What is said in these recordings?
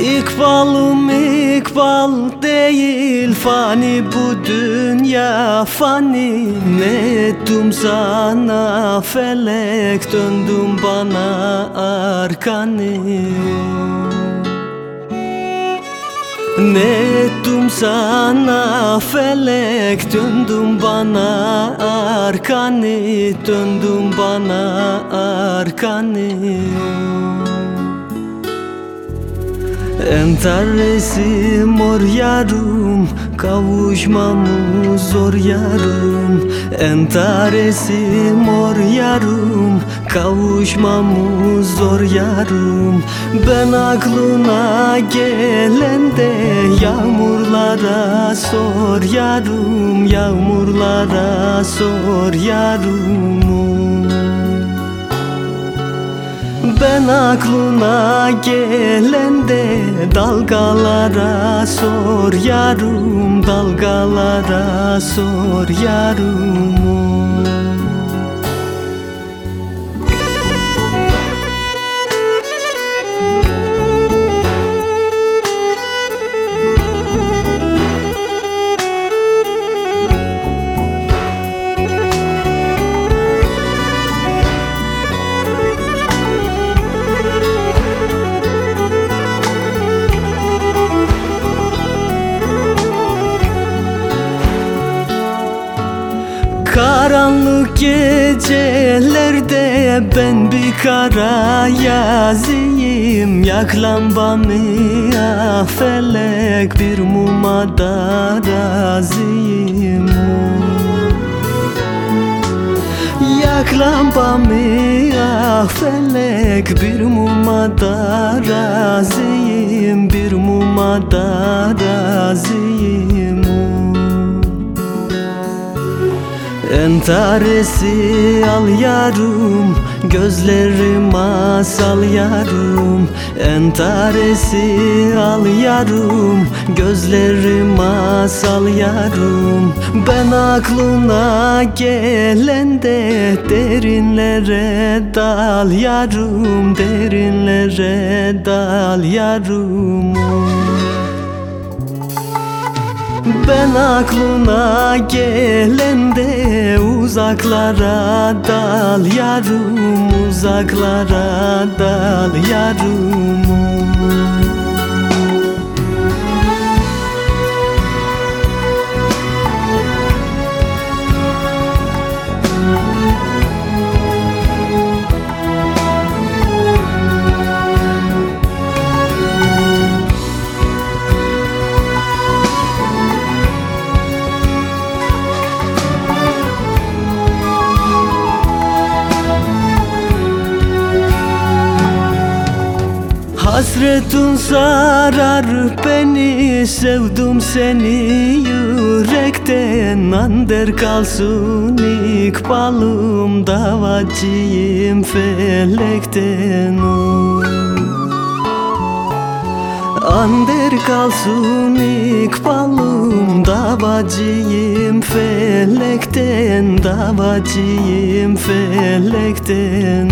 İkbalım ikbal değil fani bu dünya fani Ne ettim sana felek döndüm bana arkanı Ne ettim sana felek döndüm bana arkanı Döndüm bana arkanı Entaresi mor yarım Kavuşmamız zor yarım. Entaresi mor yarım Kavuşmamız zor yarım. Ben aklına gelende Yağmurlara sor yarım Yağmurlara sor yarım ben aklına gelende dalgalara sor yarım dalgalara sor yarım Karanlık gecelerde ben bir kara yazayım Yak lambamı ah felek bir muma da razıyım Yak lambamı ah felek bir muma da razıyım Bir muma da Entaresi al yarım Gözlerim asal yarım Entaresi al yarım Gözlerim asal yarım Ben aklına gelende Derinlere dal yarım Derinlere dal yarım ben aklına gelende uzaklara dal yarım Uzaklara dal yarım Hasretun sarar beni Sevdim seni. Yürekten Ander kalsın ikbalım Davacıyım felekten. Ander kalsın ikbalım Davacıyım felekten. Davacıyım felekten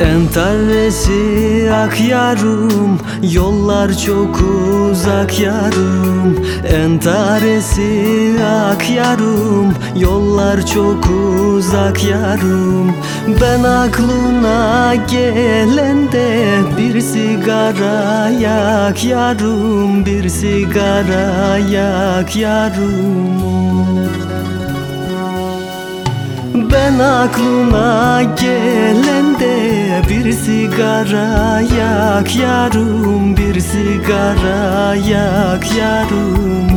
Entaresi ak yarım Yollar çok uzak yarım Entaresi ak yarım Yollar çok uzak yarım Ben aklına gelende Bir sigara yak yarım Bir sigara yak yarım ben aklına gelende bir sigara yak yarım Bir sigara yak yarım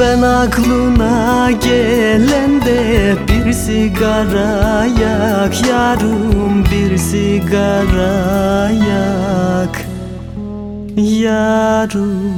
Ben aklına gelende bir sigara yak yarım Bir sigara yak yarım